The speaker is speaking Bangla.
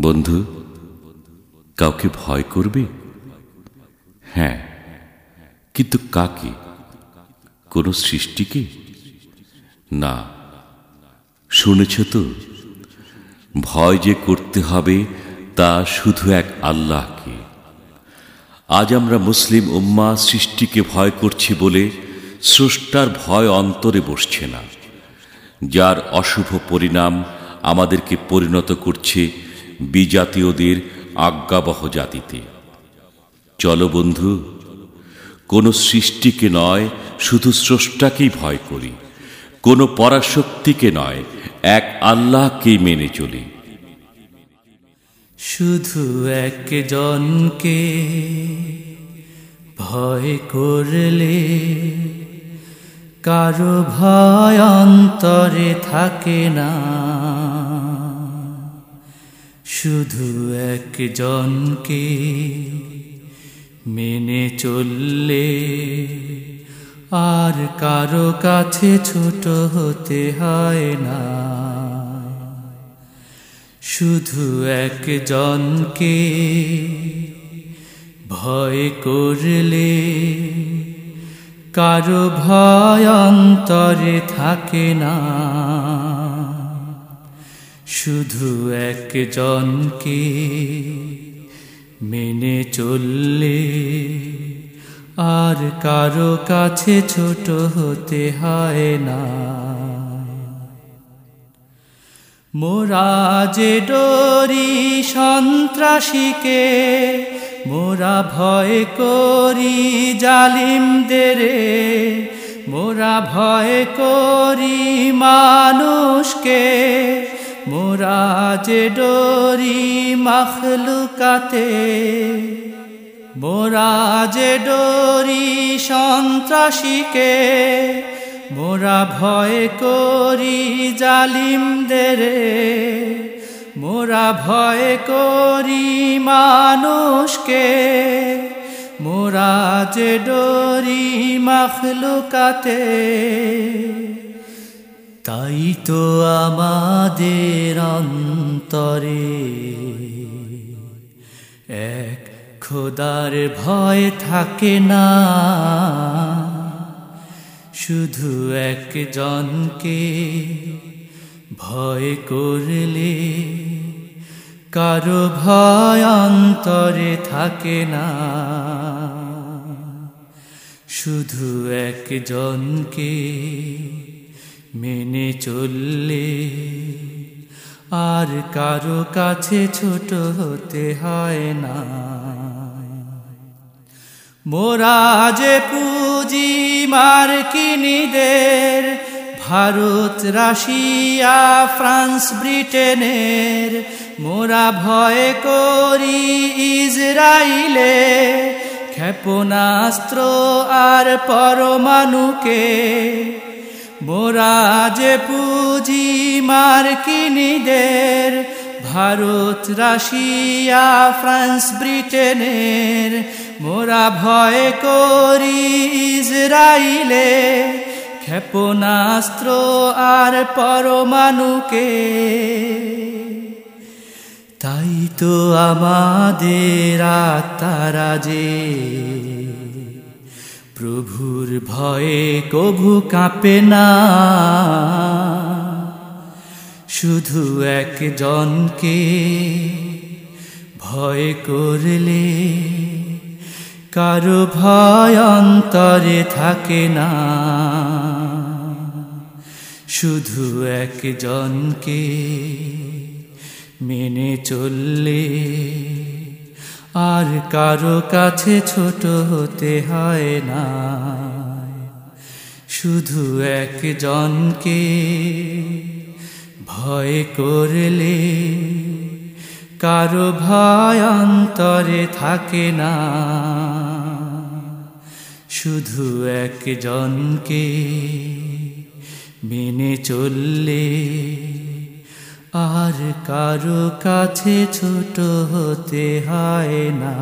বন্ধু, কাউকে ভয় করবে? হ্যাঁ কিন্তু কাকে? কোন সৃষ্টিকে? না। শুনেছ তো, ভয় যে করতে হবে তা শুধু এক আল্লাহকে। আজ আমরা মুসলিম উম্মা সৃষ্টিকে ভয় করছি বলে স্রষ্টার ভয় অন্তরে বসছে না। যার অশুভ পরিণাম আমাদেরকে পরিণত করছে বিজাতীয়দের আজ্ঞাবহ জাতিতে। চলো বন্ধু, কোনো সৃষ্টিকে নয়, শুধু স্রষ্টাকেই ভয় করি। কোনো পরাশক্তিকে নয়, এক আল্লাহকেই মেনে চলি। শুধু একজনকে ভয় করলে কারও ভয় অন্তরে থাকে না। শুধু একজনকে মেনে চললে আর কারও কাছে ছোট হতে হয় না। শুধু একজনকে ভয় করলে কারও ভয় অন্তরে থাকে না। শুধু একজনকে মেনে চললে আর কারও কাছে ছোট হতে হয় না। মোরা যে ডরি সন্ত্রাসীকে, মোরা ভয় করি জালিমদের মোরা ভয় করি মানুষকে মোরা যে ডরি মখলুকাতে মোরা যে ডরি সন্ত্রাসীকে, মোরা ভয় করি জালিমদের, মোরা ভয় করি মানুষকে মোরা যে ডরি মখলুকাতে। তাই তো আমাদের অন্তরে এক খোদার ভয় থাকে না। শুধু একজনকে ভয় করলে কারও ভয় অন্তরে থাকে না। শুধু একজনকে মেনে চললে আর কারও কাছে ছোট হতে হয় না। মোরা যে পুঁজি মার্কিনীদের, ভারত, রাশিয়া, ফ্রান্স, ব্রিটেনের, মোরা ভয় করি ইসরায়েলে ক্ষেপণাস্ত্র আর পরমাণুকে মোরা যে পুঁজি মার্কিনীদের, ভারত, রাশিয়া, ফ্রান্স, ব্রিটেনের। মোরা ভয় করি ইসরায়েলে ক্ষেপণাস্ত্র আর পরমাণুকে। তাই তো আমাদের আত্মারা যে প্রভুর ভয়ে কভু কাঁপে না। শুধু একজনকে ভয় করলে কারও ভয় অন্তরে থাকে না। শুধু একজনকে মেনে চললে আর কারও কাছে ছোট হতে হয় না। শুধু একজনকে ভয় করলে কারও ভয় অন্তরে থাকে না। শুধু একজনকে মেনে চললে আর কারও কাছে ছোট হতে হয় না।